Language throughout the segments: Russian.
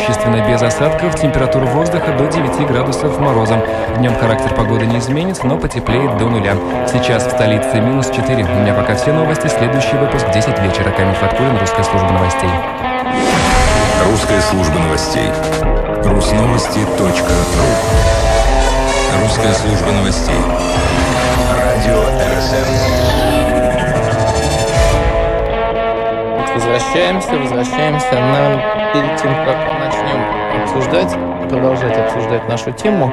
преимущественно без осадков, температура воздуха до 9 градусов морозом. Днем характер погоды не изменится, но потеплеет до нуля. Сейчас в столице минус 4. У меня пока все новости. Следующий выпуск в 10 вечера. Камиль Фаткулин, Русская служба новостей. Русская служба новостей. Русновости.ру Русская служба новостей. Радио РСФ. Возвращаемся, возвращаемся. Но перед тем, как начнем обсуждать, продолжать обсуждать нашу тему,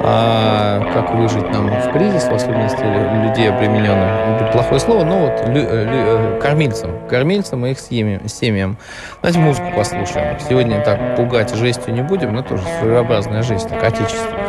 а, как выжить нам в кризис, в особенности людей обремененным, плохое слово, но вот лю, лю, э, кормильцам, кормильцам и их семьям. Давайте музыку послушаем. Сегодня так пугать жестью не будем, но тоже своеобразная жесть, так отечественная.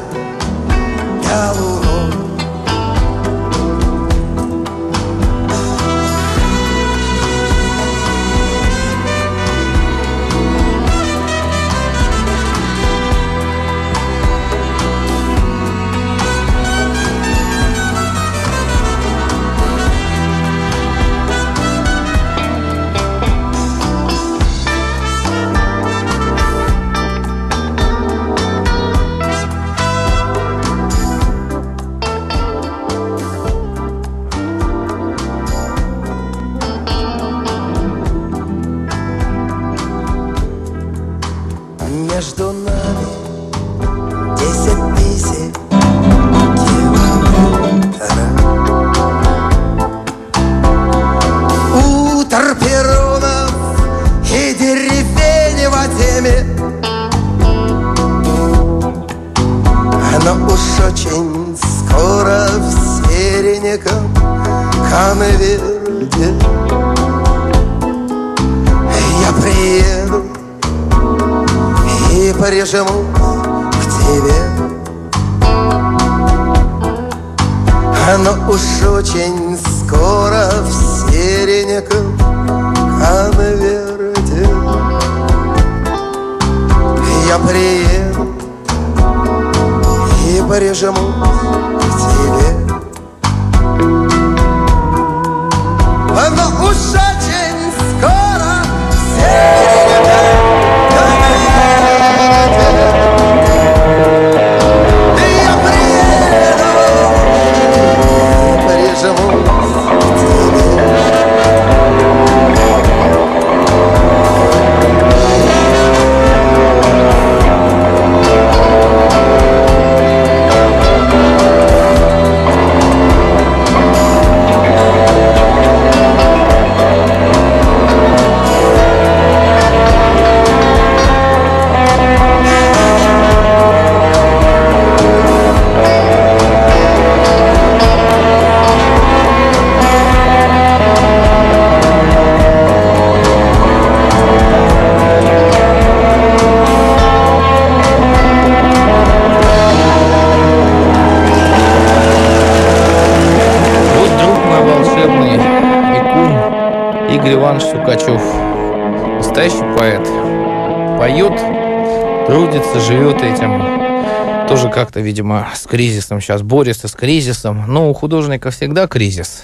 как-то, видимо, с кризисом сейчас борется с кризисом. Но у художника всегда кризис.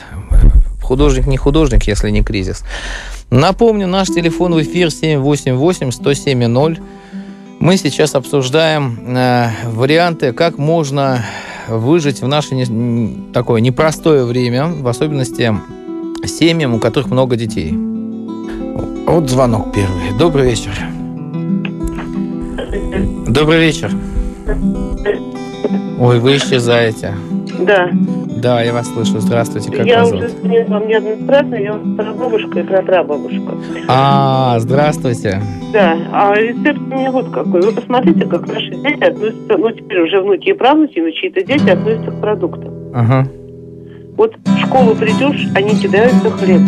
Художник не художник, если не кризис. Напомню, наш телефон в эфир 788-107-0. Мы сейчас обсуждаем э, варианты, как можно выжить в наше не, такое непростое время, в особенности семьям, у которых много детей. Вот звонок первый. Добрый вечер. Добрый вечер. Ой, вы исчезаете. Да. Да, я вас слышу. Здравствуйте, как я вас уже зовут? звонила вам неоднократно, я прабабушка и прапрабабушка. А, здравствуйте. Да, а рецепт у меня вот какой. Вы посмотрите, как наши дети относятся, ну теперь уже внуки и правнуки, но чьи-то дети относятся к продуктам. Ага. Вот в школу придешь, они кидаются хлебом.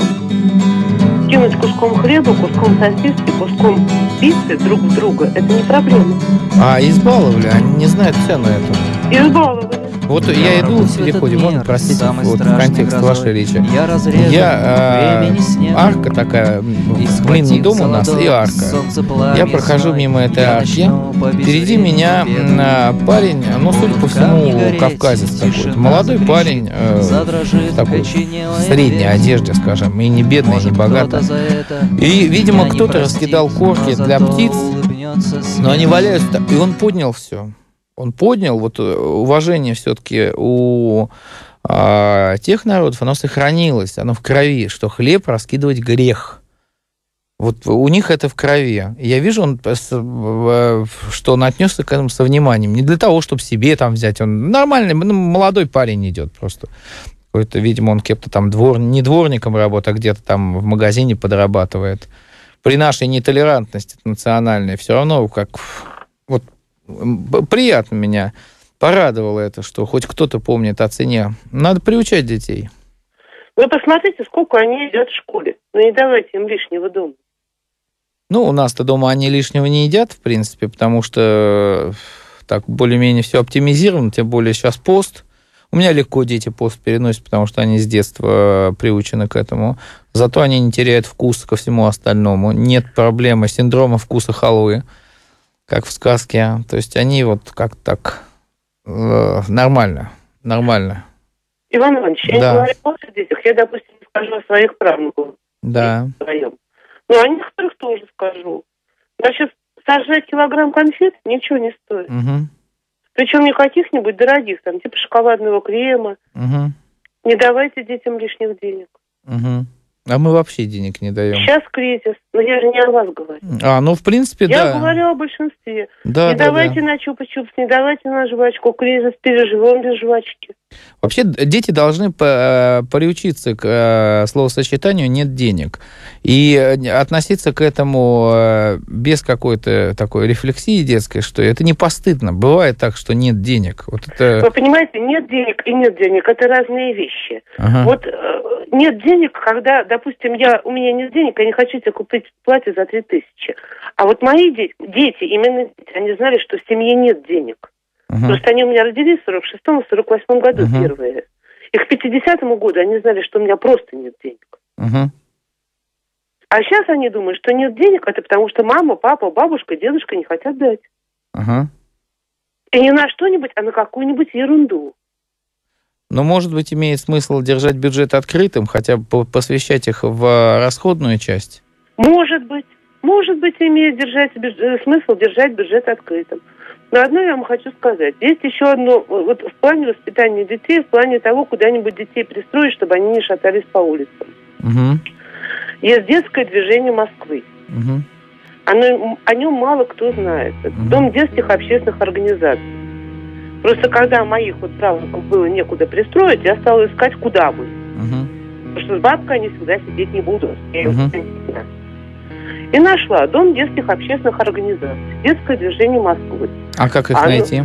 Кинуть куском хлеба, куском сосиски, куском пиццы друг в друга – это не проблема. А, избаловали, они не знают цену эту. Избаловали. Вот я иду в переходе, можно простить вот, в контекст вашей речи. Я разрезал Я, э, снег. арка такая, схватив дом у нас и арка. Я прохожу мимо этой я арки. Впереди меня а, парень, ну, судя по всему, кавказец какой-то. Молодой парень, э, такой, в средней одежде, скажем, и не бедный, и не богатый. И, видимо, кто-то раскидал корки для птиц, но они валяются. И он поднял все. Он поднял, вот э, уважение все-таки у а, тех народов, оно сохранилось, оно в крови, что хлеб раскидывать грех. Вот у них это в крови. Я вижу, он, в- что он отнесся к этому со вниманием. Не для того, чтобы себе там взять. Он нормальный, ну, молодой парень идет просто. Какой-то, видимо, он кем-то там двор, не дворником работает, а где-то там в магазине подрабатывает. При нашей нетолерантности национальной все равно как приятно меня порадовало это, что хоть кто-то помнит о цене. Надо приучать детей. Вы посмотрите, сколько они едят в школе. Ну не давайте им лишнего дома. Ну, у нас-то дома они лишнего не едят, в принципе, потому что э, так более-менее все оптимизировано, тем более сейчас пост. У меня легко дети пост переносят, потому что они с детства приучены к этому. Зато они не теряют вкус ко всему остальному. Нет проблемы синдрома вкуса халвы, как в сказке. То есть они вот как так э, нормально, нормально. Иван Иванович, я Да. не говорю о детях, я, допустим, скажу о своих правнуках Да. своем. Ну, о некоторых тоже скажу. Значит, сожрать килограмм конфет ничего не стоит. Мгм. Причем не каких-нибудь дорогих, там, типа шоколадного крема. Мгм. Не давайте детям лишних денег. Мгм. А мы вообще денег не даем. Сейчас кризис, но я же не о вас говорю. А, ну, в принципе, Я да. говорю о большинстве. Да, не да, давайте да. на чупа-чупс, не давайте на жвачку. Кризис переживем без жвачки. Вообще дети должны э, приучиться к э, словосочетанию «нет денег». И э, относиться к этому без какой-то такой рефлексии детской, что это не постыдно. Бывает так, что нет денег. Вот это... Вы понимаете, нет денег и нет денег – это разные вещи. Ага. Вот нет денег, когда, допустим, допустим, я, у меня нет денег, я не хочу тебе купить платье за три тысячи. А вот мои дети, дети, именно дети, они знали, что в семье нет денег. Мгм. Просто они у меня родились в 46-м, 48-м году Мгм. первые. И к 50-му году они знали, что у меня просто нет денег. Мгм. А сейчас они думают, что нет денег, это потому что мама, папа, бабушка, дедушка не хотят дать. Ага. И не на что-нибудь, а на какую-нибудь ерунду. Но, может быть, имеет смысл держать бюджет открытым, хотя бы по- посвящать их в расходную часть? Может быть, может быть, имеет держать, бюдж- э, смысл держать бюджет открытым. Но одно я вам хочу сказать. Есть еще одно, э, вот в плане воспитания детей, в плане того, куда-нибудь детей пристроить, чтобы они не шатались по улицам. Мгм. Есть детское движение Москвы. Мгм. Оно, о нем мало кто знает. Мгм. Дом детских общественных организаций. Просто когда моих вот правнуков было некуда пристроить, я стала искать, куда бы. Мгм. Потому что с бабкой они всегда сидеть не будут. Знаю. И нашла Дом детских общественных организаций. Детское движение Москвы. А как их ну- найти?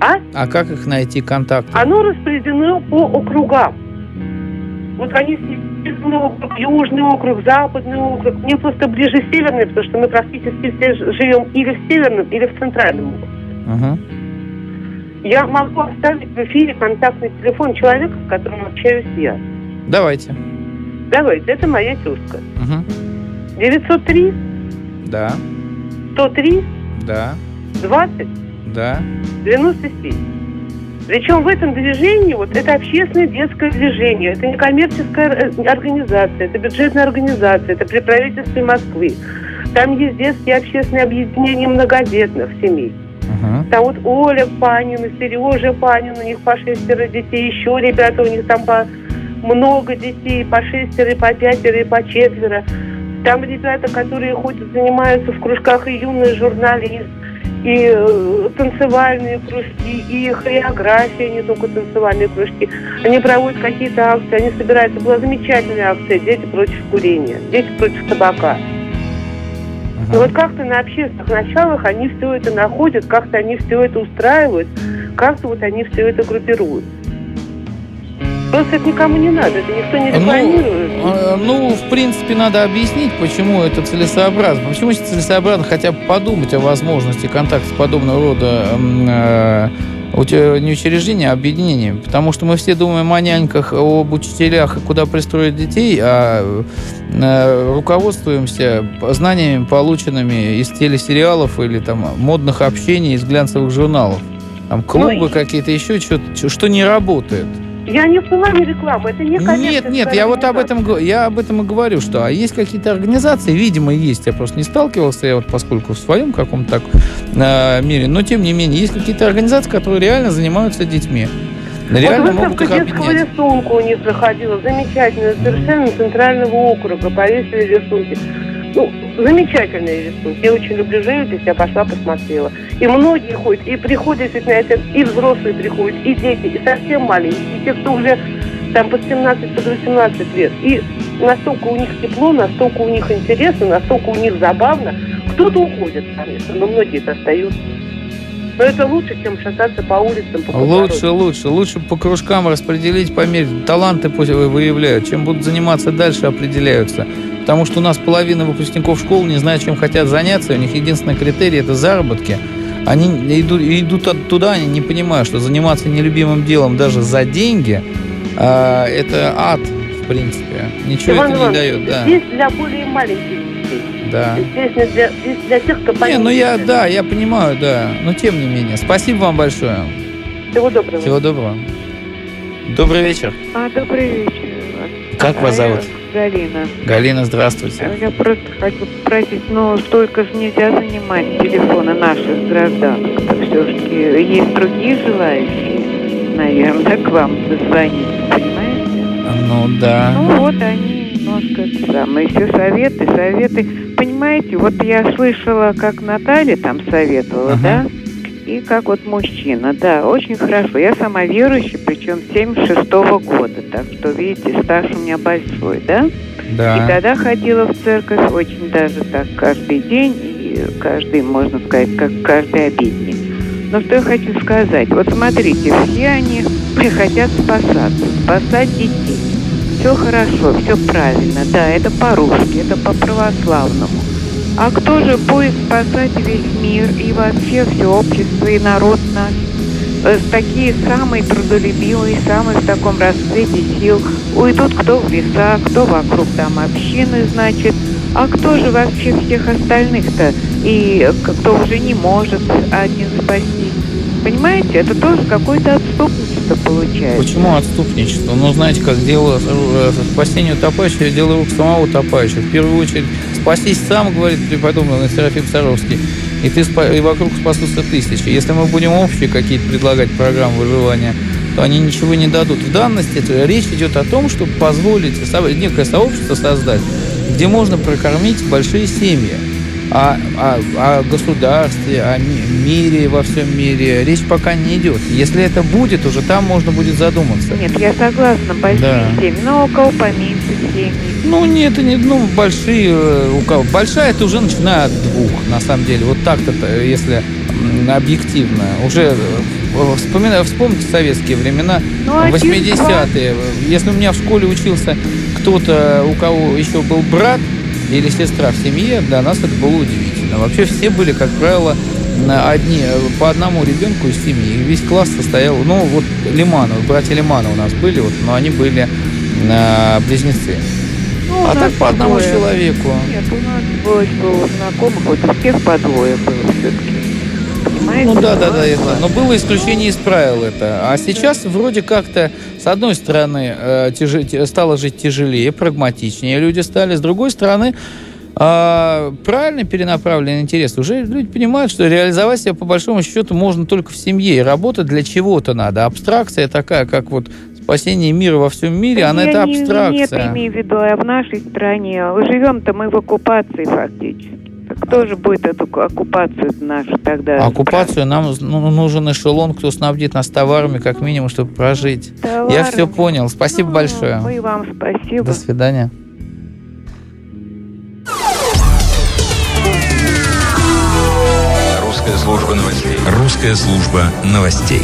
А? А как их найти контакты? Оно распределено по округам. Вот они Северный округ, Южный округ, Западный округ. Мне просто ближе Северный, потому что мы практически все живем или в Северном, или в Центральном округе. Я могу оставить в эфире контактный телефон человека, с которым общаюсь я. Давайте. Давайте, это моя тезка. Мгм. 903 Да, 103 да, 20 да. 97. Причем в этом движении, вот это общественное детское движение, это не коммерческая э, организация, это бюджетная организация, это при правительстве Москвы. Там есть детские общественные объединения многодетных семей. Мгм. Там вот Оля Панина, Сережа Панин, у них по шестеро детей, еще ребята, у них там по много детей, по шестеро, по пятеро, по четверо. Там ребята, которые ходят, занимаются в кружках и юный журналист, и э, танцевальные кружки, и хореография, не только танцевальные кружки. Они проводят какие-то акции, они собираются. Была замечательная акция «Дети против курения», «Дети против табака». И Мгм. вот как-то на общественных началах они все это находят, как-то они все это устраивают, как-то вот они все это группируют. Просто это никому не надо, это никто не Ну, рекламирует. э, ну, в принципе, надо объяснить, почему это целесообразно. Почему целесообразно хотя бы подумать о возможности контакта с подобного рода э, не учреждения, а объединения. Потому что мы все думаем о няньках, об учителях, и куда пристроить детей, а э, руководствуемся знаниями, полученными из телесериалов или там модных общений из глянцевых журналов. Там клубы какие-то, еще что-то, что не работает. Я не в плане рекламы, это не Нет, нет, я вот об этом, я об этом и говорю, что а есть какие-то организации, видимо, есть, я просто не сталкивался, я вот поскольку в своем каком-то так э, мире, но тем не менее, есть какие-то организации, которые реально занимаются детьми. Реально вот выставка детского объединять. рисунка у них проходила, замечательно, совершенно центрального округа, повесили рисунки. Ну, замечательные рисунки. Я очень люблю живопись, я пошла посмотрела. И многие ходят, и приходят на это, и взрослые приходят, и дети, и совсем маленькие, и те, кто уже там под 17, под 18 лет. И настолько у них тепло, настолько у них интересно, настолько у них забавно. Кто-то уходит, конечно, но многие остаются. Но это лучше, чем шататься по улицам, по Лучше, лучше, лучше по кружкам распределить, по мере таланты пусть вы- выявляют, чем будут заниматься дальше, определяются. Потому что у нас половина выпускников школ не знает, чем хотят заняться, у них единственный критерий – это заработки. Они идут, идут от- туда, они не понимают, что заниматься нелюбимым делом даже за деньги а, это ад, в принципе. Ничего Иван это не Иванович, дает, да. Здесь для более маленьких детей. да. Здесь не для, здесь для тех, кто Не, поменьше. ну я, да, я понимаю, да. Но тем не менее. Спасибо вам большое. Всего доброго. Всего доброго. Добрый вечер. А, добрый вечер. Как вас зовут? Галина. Галина, здравствуйте. Я просто хочу попросить, ну, столько же нельзя занимать телефоны наших граждан. Все-таки есть другие желающие, наверное, к вам дозвониться, понимаете? Ну да. Ну вот они немножко самое, все советы, советы. Понимаете, вот я слышала, как Наталья там советовала, Ага. да? И как вот мужчина, да, очень хорошо. Я сама верующая, причем 76-го года, так что, видите, стаж у меня большой, да? И Да. тогда ходила в церковь очень даже так каждый день, и каждый, можно сказать, как каждый обедник. Но что я хочу сказать, вот смотрите, все они хотят спасаться, спасать детей. все хорошо, все правильно, да, это по-русски, это по-православному. А кто же будет спасать весь мир и вообще все общество и народ наш? Э, Такие самые трудолюбивые, самые в таком расцвете сил. Уйдут кто в леса, кто вокруг там общины, значит. А кто же вообще всех остальных-то? И кто уже не может одних спасти? Понимаете, это тоже какое-то отступничество получается. Почему отступничество? Ну, знаете, как дело э, спасение утопающего, я делаю рук самого утопающего. В первую очередь, спастись сам, говорит преподобный Серафим Саровский, и, ты, и вокруг спасутся тысячи. Если мы будем общие какие-то предлагать программы выживания, то они ничего не дадут. В данности речь идет о том, чтобы позволить некое сообщество создать, где можно прокормить большие семьи. О, о- о государстве, о ми- мире во всем мире речь пока не идет. Если это будет, уже там можно будет задуматься. Нет, я согласна, большие Да. семьи, но у кого поменьше семьи. Ну, нет, это не, ну, большие, э, у кого, большая это уже начиная от двух, на самом деле, вот так-то, э, если объективно, уже э, вспоминаю, вспомните советские времена, Ну, один, 80-е, если у меня в школе учился кто-то, у кого еще был брат или сестра в семье, для нас это было удивительно. Вообще все были, как правило, одни, по одному ребенку из семьи. И весь класс состоял, ну, вот Лиманов, братья Лиманов у нас были, вот, но они были э, близнецы. Ну, А так по одному двое. человеку. Нет, у нас было, было знакомых, вот у всех по двое было все-таки. Понимаете? Ну да, да, да, это. Бывает. Но было исключение из правил это. А сейчас вроде как-то, с одной стороны, э, стало жить тяжелее, прагматичнее люди стали, с другой стороны, а, правильно перенаправленный интерес. Уже люди понимают, что реализовать себя по большому счету можно только в семье. И работать для чего-то надо. Абстракция такая, как вот спасение мира во всем мире, Да она я это абстракция. Не это имею в виду, а в нашей стране. Живем-то мы в оккупации фактически. Кто же будет эту оккупацию нашу тогда? Оккупацию нам ну, нужен эшелон, кто снабдит нас товарами, как минимум, чтобы прожить. Я Товарами? все понял. Спасибо Ну, большое. И вам спасибо. До свидания. Русская служба новостей. Русская служба новостей.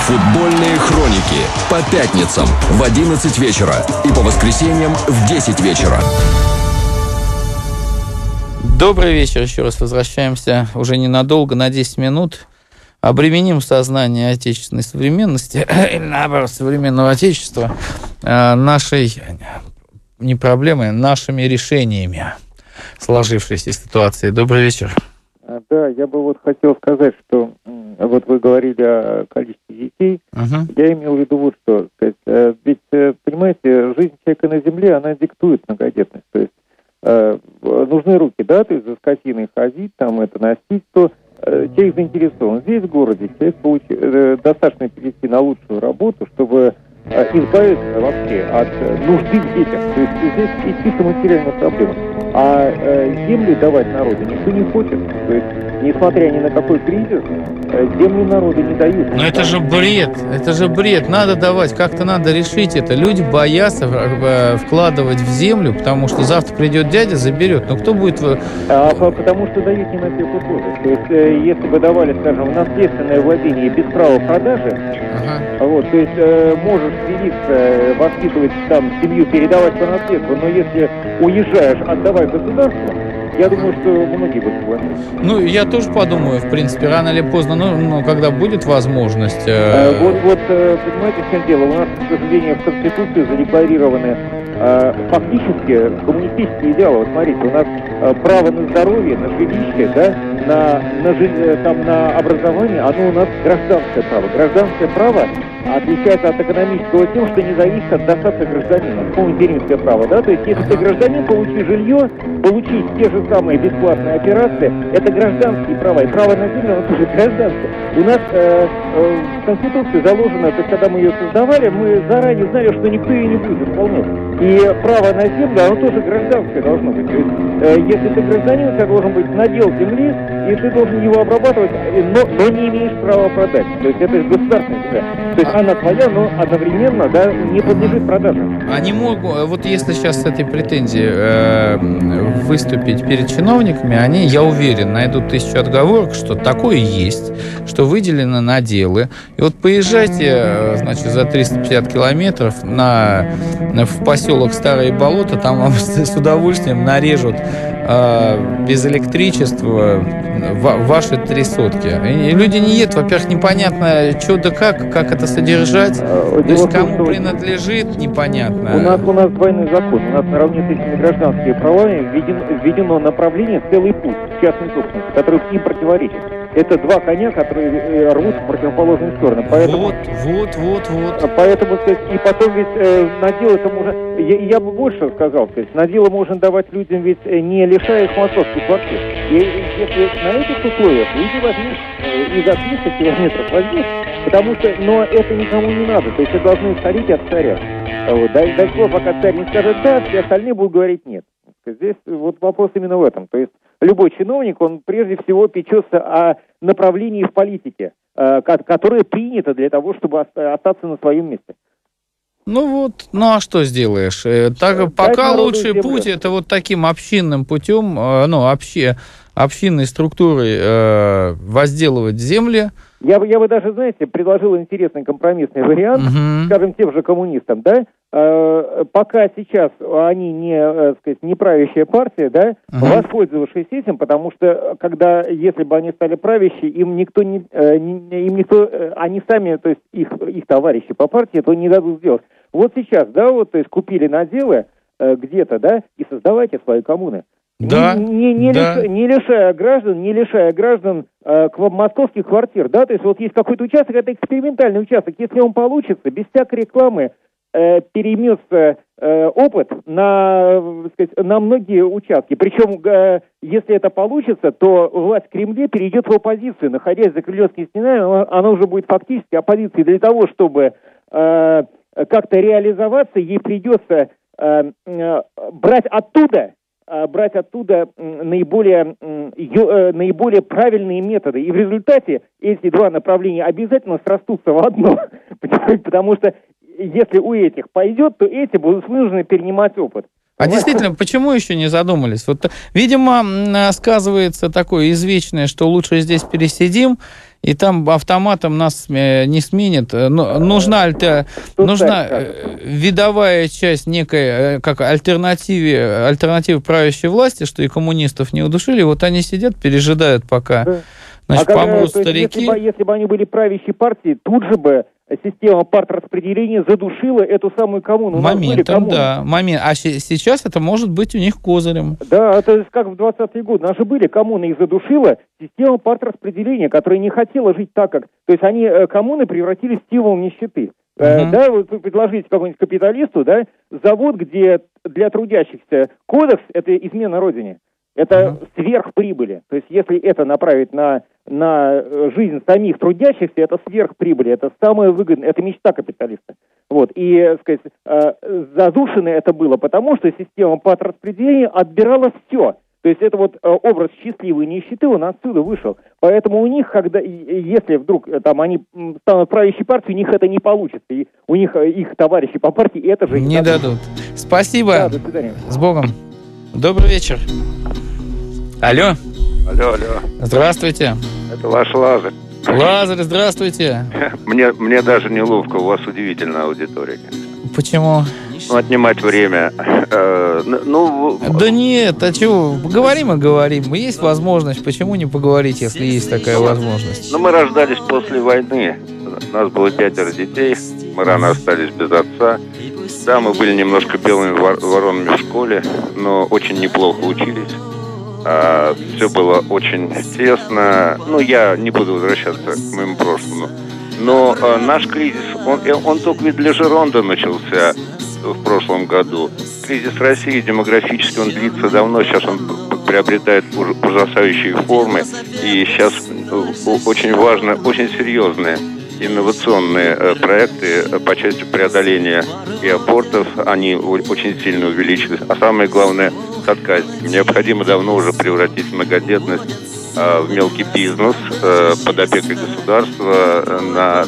Футбольные хроники по пятницам в 11 вечера и по воскресеньям в 10 вечера. Добрый вечер. Еще раз возвращаемся уже ненадолго, на 10 минут. Обременим сознание отечественной современности, или наоборот, современного отечества, э, нашей, не проблемой, нашими решениями сложившейся ситуации. Добрый вечер. А, Да, я бы вот хотел сказать, что вот вы говорили о количестве детей. Мгм. Я имел в виду вот что. сказать, э, Ведь, э, понимаете, жизнь человека на земле, она диктует многодетность. То есть э, нужны руки, да, то есть за скотиной ходить, там это носить, то э, человек заинтересован. Здесь, в городе, человек получи- э, достаточно перейти на лучшую работу, чтобы избавиться вообще от э, нужды в детях. То есть здесь и чисто материальная проблема. А э, землю давать народу никто не хочет. То есть, несмотря ни на какой кризис, э, землю народу не дают. Но это же бред, это же бред. Надо давать, как-то надо решить это. Люди боятся э, вкладывать в землю, потому что завтра придет дядя, заберет. Но кто будет... А, по- потому что дают не на тех условиях. То есть, э, если бы давали, скажем, наследственное владение без права продажи, Ага. вот, то есть э, можешь селиться, э, воспитывать там семью, передавать по наследству, но если уезжаешь, отдавай государству, я думаю, что многие бы согласились. Ну, я тоже подумаю, в принципе, рано или поздно, ну, ну, когда будет возможность. э, Э, Вот, вот, э, понимаете, в чем дело? У нас, к сожалению, в Конституции задекларированы э, фактически коммунистические идеалы. Вот смотрите, у нас право на здоровье, на жилище, да, на, на, жи- э, там, на образование, оно у нас гражданское право. Гражданское право отличается от экономического тем, что не зависит от достатка гражданина. Вспомните римское право, да? То есть, если ты гражданин, получи жилье, получить те же самые бесплатные операции, это гражданские права. И право на землю, оно тоже гражданское. У нас э, э, в Конституции заложено, то есть, когда мы ее создавали, мы заранее знали, что никто ее не будет исполнять. И право на землю, оно тоже гражданское должно быть. То есть, э, если ты гражданин, у тебя должен быть надел земли, и ты должен его обрабатывать, э, но, но не имеешь права продать. То есть это государственная земля. То есть она твоя, но одновременно да, не подлежит продаже. Они могут, вот если сейчас с этой претензией э, выступить перед чиновниками, они, я уверен, найдут тысячу отговорок, что такое есть, что выделены наделы. И вот поезжайте, э, значит, за 350 километров на, в поселок Старые Болота, там вам с удовольствием нарежут э, без электричества ваши три сотки. И люди не едут, во-первых, непонятно, что да как, как это содержать, Э, то есть дело том, кому что принадлежит, непонятно. У нас, у нас двойной закон. У нас наравне с этими гражданскими правами введено, введено направление целый путь частной собственности, который им противоречит. Это два коня, которые э, рвут в противоположные стороны. Поэтому, Вот, вот, вот, вот. поэтому сказать, и потом ведь э, надел это можно... Я, я бы больше сказал, сказать, наделы можно давать людям ведь э, не лишая их московских квартир. И если на этих условиях люди возьмут э, и за 300 километров возьмут, потому что, но это никому не надо. То есть это должны исходить от царя. А Вот. До, до тех пока царь не скажет да, все остальные будут говорить нет. Здесь вот вопрос именно в этом. То есть любой чиновник, он прежде всего печется о направлении в политике, э, ко- которое принято для того, чтобы оста- остаться на своем месте. Ну вот, ну а что сделаешь? Э, Так, Дать пока лучший землю. путь это вот таким общинным путем, э, ну, обще, общинной структурой э, возделывать земли. Я, бы- я бы даже, знаете, предложил интересный компромиссный вариант, Мгм. скажем, тем же коммунистам, да, Э, пока сейчас они не, э, сказать, не правящая партия, да, Мгм. воспользовавшись этим, потому что э, когда, если бы они стали правящие, им никто не, э, не- им никто, э, они сами, то есть их, их товарищи по партии, то не дадут сделать. Вот сейчас, да, вот, то есть купили наделы э, где-то, да, и создавайте свои коммуны. Да, Не, не, не да. лиш- не лишая граждан, не лишая граждан э, московских квартир, да, то есть вот есть какой-то участок, это экспериментальный участок, если он получится, без всякой рекламы, э, перемется э, опыт на, э, сказать, на многие участки. Причем, э, если это получится, то власть в Кремле перейдет в оппозицию. Находясь за кремлевскими стенами, она, она уже будет фактически оппозицией. Для того, чтобы э, как-то реализоваться, ей придется э, э, брать оттуда, брать оттуда наиболее, э, наиболее правильные методы. И в результате эти два направления обязательно срастутся в одно. Потому что если у этих пойдет, то эти будут вынуждены перенимать опыт. А действительно, почему еще не задумались? Вот, видимо, а, сказывается такое извечное, что лучше здесь пересидим, и там автоматом нас э, не сменит. Э, но Нужна, альтер- Тут нужна э, видовая часть некой, э, как альтернативе, альтернативе правящей власти, что и коммунистов не удушили. Вот они сидят, пережидают, пока Да. значит, а когда, помрут есть, старики. Если бы, если бы они были правящей партией, тут же бы система партраспределения задушила эту самую коммуну. У нас Моментом, коммуны. да. Момент. А се- сейчас это может быть у них козырем. Да, это как в 20-е годы. Наши были коммуны, их задушила система партраспределения, которая не хотела жить так, как... То есть они, э, коммуны, превратились в стимул нищеты. Э, Мгм. Да, вот вы предложите какому-нибудь капиталисту, да, завод, где для трудящихся кодекс – это измена родине. Это Мгм. сверхприбыли. То есть если это направить на, на э, жизнь самих трудящихся, это сверхприбыли. Это самое выгодное, это мечта капиталиста. Вот. И, э, сказать, э, задушено это было, потому что система патраспределения отбирала все. То есть это вот образ счастливой нищеты, он отсюда вышел. Поэтому у них, когда, если вдруг там они станут правящей партией, у них это не получится. И у них их товарищи по партии это же Не дадут. Спасибо. Да, до свидания. С Богом. Добрый вечер. Алло. Алло, алло, Здравствуйте. это ваш Лазарь. Лазарь, здравствуйте. Мне, мне даже неловко, у вас удивительная аудитория. Почему? Ну, отнимать время. Э, ну, Да нет, а чего? Поговорим и говорим. Есть возможность. Почему не поговорить, если есть такая возможность? ну, мы рождались после войны. У нас было пятеро детей. Мы рано остались без отца. Да, мы были немножко белыми вор- воронами в школе, но очень неплохо учились. все было очень тесно. Ну, я не буду возвращаться к моему прошлому. Но э, наш кризис, он, э, он только ведь для Жеронда начался в прошлом году. Кризис России демографически он длится давно, сейчас он приобретает уж- ужасающие формы, и сейчас о- очень важно, очень серьезное инновационные э, проекты э, по части преодоления и абортов. Они очень сильно увеличились. А самое главное, с отказниками. Необходимо давно уже превратить многодетность э, в мелкий бизнес под опекой государства. На...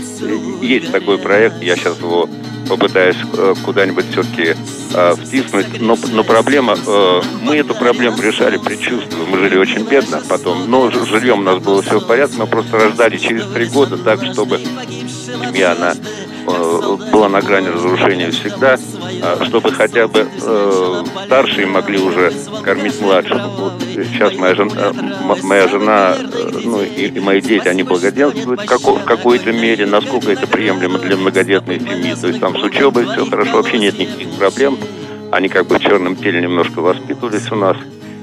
Есть такой проект, я сейчас его попытаюсь куда-нибудь все-таки э, втиснуть. Но, но проблема, э, мы эту проблему решали предчувствуя. Мы жили очень бедно потом, но жильем у нас было все в порядке. Мы просто рождали через три года так, чтобы семья, она э, была на грани разрушения всегда, э, чтобы хотя бы э, старшие могли уже кормить младших. Вот сейчас моя жена, э, моя жена э, ну и, и мои дети, они благоденствуют в какой-то мере, насколько это приемлемо для многодетной семьи. То есть там с учебой все хорошо, вообще нет никаких проблем. Они как бы в черном теле немножко воспитывались у нас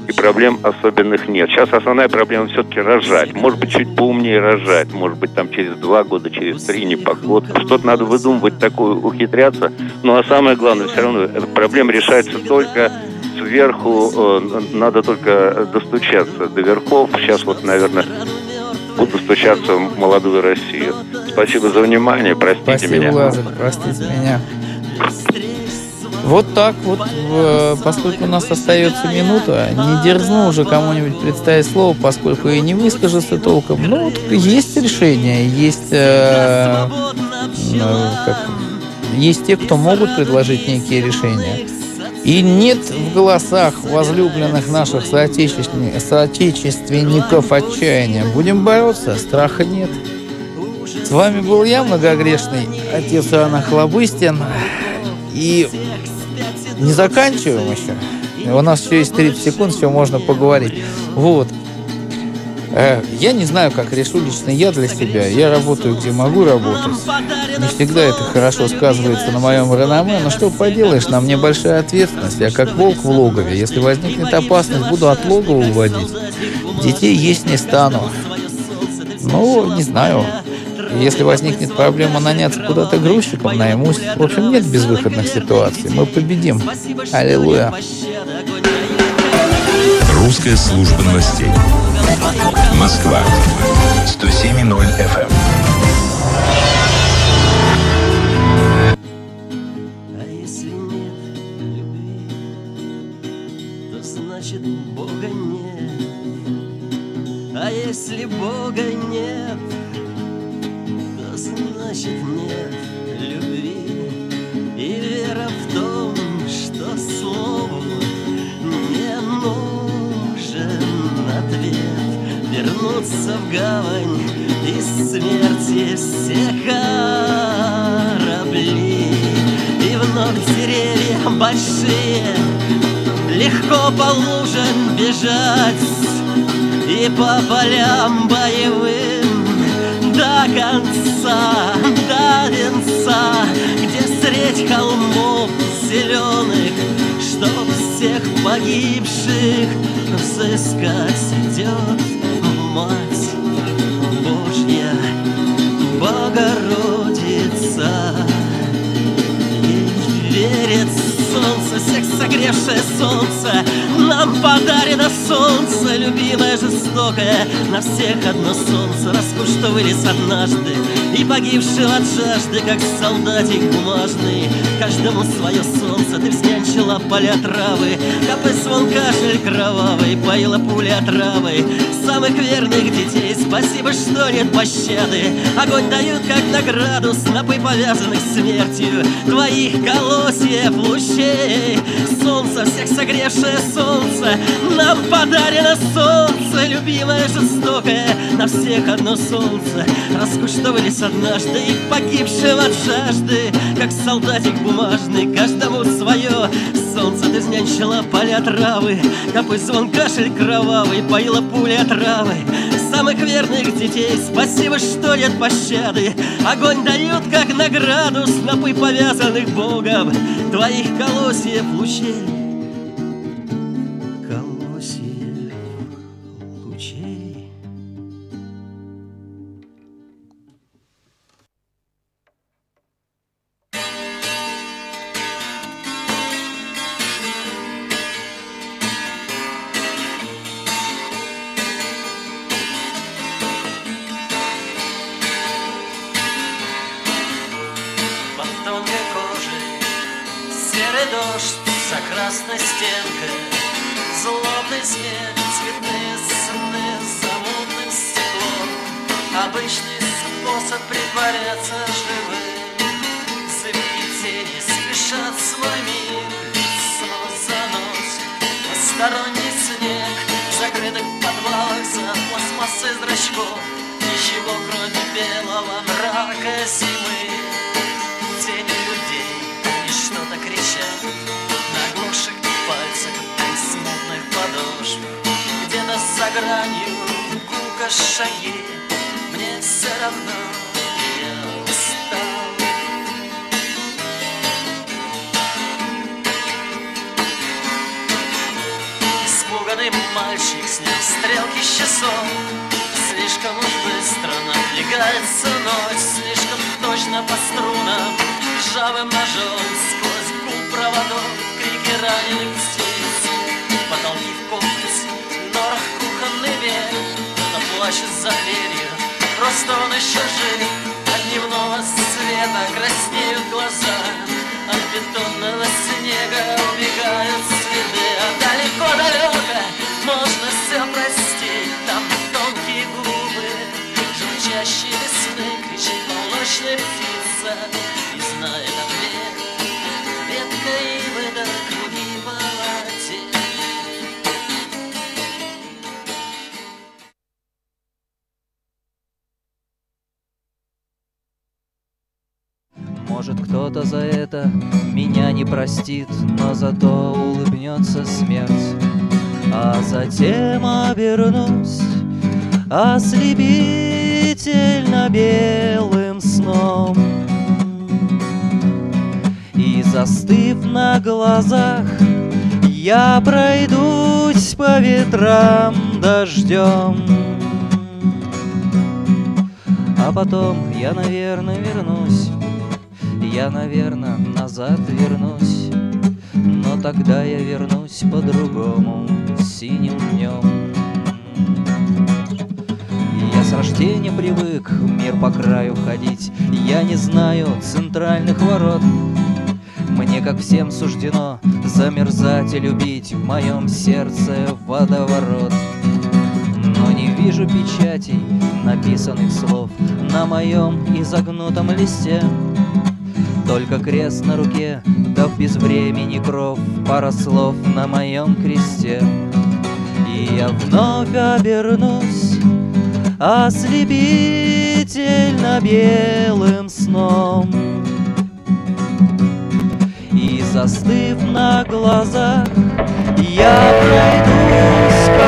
и проблем особенных нет. Сейчас основная проблема все-таки рожать. Может быть, чуть поумнее рожать. Может быть, там через два года, через три, не по год. Что-то надо выдумывать такое, ухитряться. Ну, а самое главное, все равно, эта проблема решается только сверху. Э, надо только достучаться до верхов. Сейчас вот, наверное, буду стучаться в молодую Россию. Спасибо за внимание. Простите Спасибо, меня. Лазарь, простите меня. Вот так вот, поскольку у нас остается минута, не дерзну уже кому-нибудь представить слово, поскольку и не выскажется толком. Ну, вот есть решение, есть, э, э, как, есть те, кто могут предложить некие решения. И нет в голосах возлюбленных наших соотечественников, отчаяния. Будем бороться, страха нет. С вами был я, многогрешный отец Иоанн Хлобыстин. И не заканчиваем еще. У нас еще есть 30 секунд, все можно поговорить. Вот. Э, я не знаю, как решу лично я для себя. Я работаю, где могу работать. Не всегда это хорошо сказывается на моем реноме, но что поделаешь, на мне большая ответственность. Я как волк в логове. Если возникнет опасность, буду от логова уводить. Детей есть не стану. Ну, не знаю. Если возникнет проблема наняться куда-то грузчиком, наймусь. В общем, нет безвыходных ситуаций. Мы победим. Аллилуйя. Русская служба новостей. Москва. 107,0 согревшее солнце. Нам подарено солнце, любимое, жестокое. На всех одно солнце, раскуштовались однажды. И погибшего от жажды, как солдатик бумажный. Каждому свое солнце, ты взнянчила поля травы. Капы звон кашель кровавый, поила пуля травы Самых верных детей, спасибо, что нет пощады. Огонь дают как награду, снопы повязанных смертью. Твоих колосьев лучей Солнце, всех согревшее солнце Нам подарено солнце, любимое, жестокое На всех одно солнце. Раскуштовались однажды и погибшим от жажды Как солдатик бумажный, каждому свое. Солнце ты знянчила поля травы Копы звон кашель кровавый Поила пуля травы. Самых верных детей Спасибо, что нет пощады. Огонь дают, как награду Снопы повязанных Богом. Твоих колосьев лучей Колосьев за красной стенкой Злобный смех, цветные сны за мутным стеклом. Обычный способ притворяться живым. Зыбкие тени спешат свой мир Лицо заносит посторонний снег В закрытых подвалах за пластмассой зрачков. Ничего, кроме белого мрака зимы. Тени людей и что-то кричат подошв Где-то за гранью гулка шаги Мне все равно, я устал. Испуганный мальчик снял стрелки с часов Слишком уж быстро надвигается ночь Слишком точно по струнам Ржавым ножом сквозь гул проводов Крики раненых Потолки в комнате, в норах кухонный век Кто-то плачет за дверью Просто он еще жив От дневного света краснеют глаза. От бетонного снега убегают следы. А далеко-далеко можно все простить. Там тонкие губы Журчащие весны Кричит молочная птица. И знает ответ Ветка ивы кто-то за это меня не простит, но зато улыбнется смерть. А затем обернусь ослепительно белым сном. И застыв на глазах, я пройдусь по ветрам дождем. А потом я, наверное, вернусь я, наверное, назад вернусь, но тогда я вернусь по-другому, синим днем. Я с рождения привык в мир по краю ходить, я не знаю центральных ворот. Мне, как всем суждено, замерзать и любить в моем сердце водоворот. Но не вижу печатей, написанных слов на моем изогнутом листе. Только крест на руке, да в безвремени кров Пара слов на моем кресте. И я вновь обернусь ослепительно белым сном. И застыв на глазах, я пройдусь по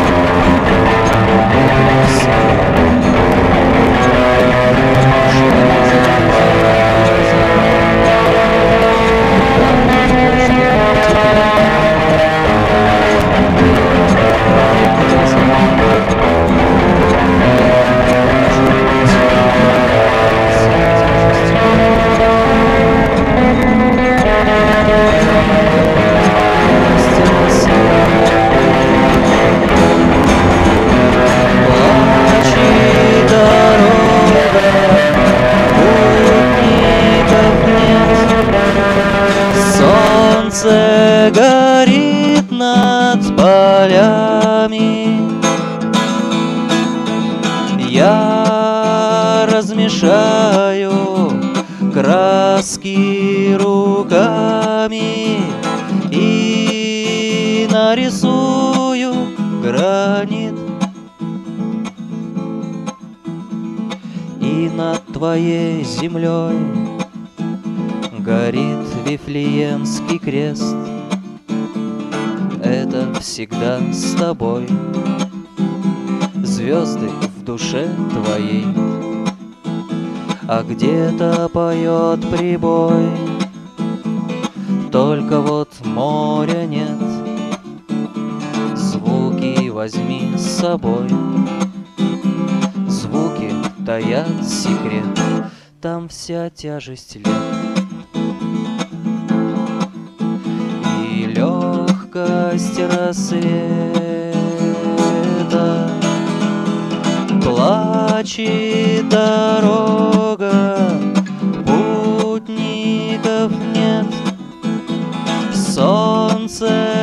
Thank you. Только вот моря нет. Звуки возьми с собой. Звуки таят секрет. Там вся тяжесть лет. И легкость рассвета. Плачет дорога Солнце